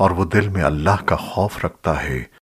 اور وہ دل میں اللہ کا خوف رکھتا ہے۔